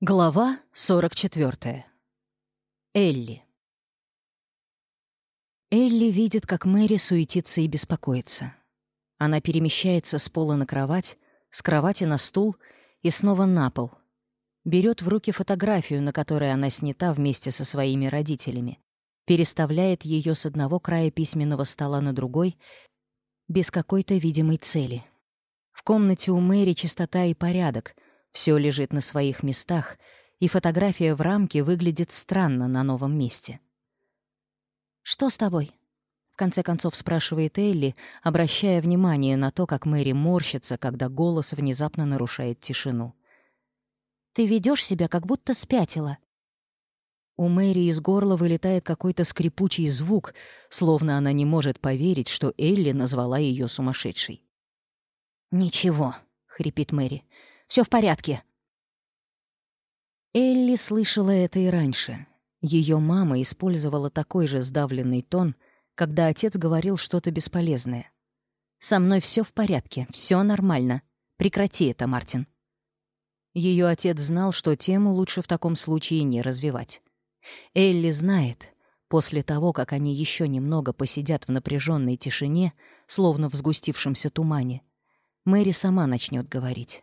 Глава 44. Элли. Элли видит, как Мэри суетится и беспокоится. Она перемещается с пола на кровать, с кровати на стул и снова на пол. Берет в руки фотографию, на которой она снята вместе со своими родителями, переставляет ее с одного края письменного стола на другой без какой-то видимой цели. В комнате у Мэри чистота и порядок — все лежит на своих местах, и фотография в рамке выглядит странно на новом месте. «Что с тобой?» — в конце концов спрашивает Элли, обращая внимание на то, как Мэри морщится, когда голос внезапно нарушает тишину. «Ты ведешь себя, как будто спятила», у Мэри из горла вылетает какой-то скрипучий звук, словно она не может поверить, что Элли назвала ее сумасшедшей. «Ничего», — хрипит Мэри, все в порядке». Элли слышала это и раньше. Ее мама использовала такой же сдавленный тон, когда отец говорил что-то бесполезное. «Со мной все в порядке, все нормально. Прекрати это, Мартин». Ее отец знал, что тему лучше в таком случае не развивать. Элли знает, после того, как они еще немного посидят в напряженной тишине, словно в сгустившемся тумане, Мэри сама начнет говорить.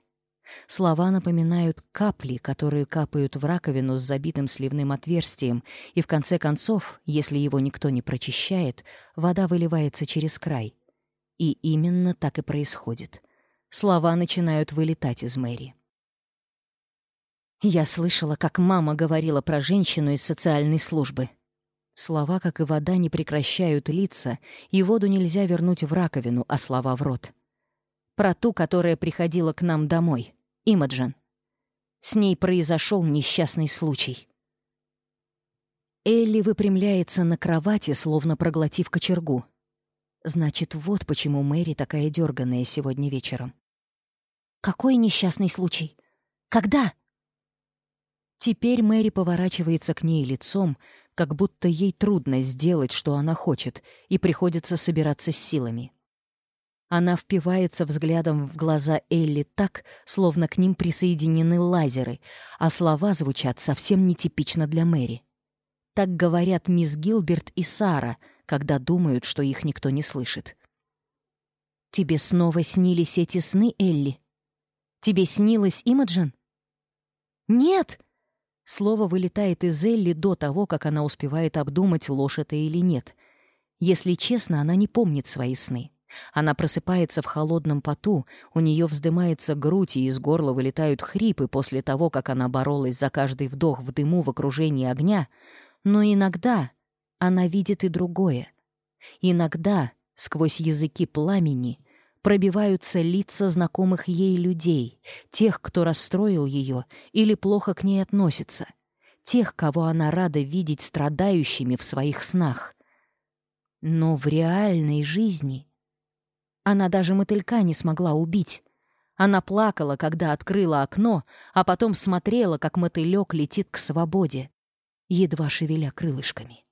Слова напоминают капли, которые капают в раковину с забитым сливным отверстием, и в конце концов, если его никто не прочищает, вода выливается через край. И именно так и происходит. Слова начинают вылетать из Мэри. Я слышала, как мама говорила про женщину из социальной службы. Слова, как и вода, не прекращают литься, и воду нельзя вернуть в раковину, а слова в рот. Про ту, которая приходила к нам домой. Имаджин. С ней произошел несчастный случай. Элли выпрямляется на кровати, словно проглотив кочергу. Значит, вот почему Мэри такая дерганая сегодня вечером. Какой несчастный случай? Когда? Теперь Мэри поворачивается к ней лицом, как будто ей трудно сделать, что она хочет, и приходится собираться с силами. Она впивается взглядом в глаза Элли так, словно к ним присоединены лазеры, а слова звучат совсем нетипично для Мэри. Так говорят мисс Гилберт и Сара, когда думают, что их никто не слышит. «Тебе снова снились эти сны, Элли? Тебе снилась Имаджин?» «Нет!» Слово вылетает из Элли до того, как она успевает обдумать, ложь это или нет. Если честно, она не помнит свои сны. Она просыпается в холодном поту, у нее вздымается грудь, и из горла вылетают хрипы после того, как она боролась за каждый вдох в дыму в окружении огня. Но иногда она видит и другое. Иногда сквозь языки пламени пробиваются лица знакомых ей людей, тех, кто расстроил ее или плохо к ней относится, тех, кого она рада видеть страдающими в своих снах. Но в реальной жизни — она даже мотылька не смогла убить. Она плакала, когда открыла окно, а потом смотрела, как мотылек летит к свободе, едва шевеля крылышками.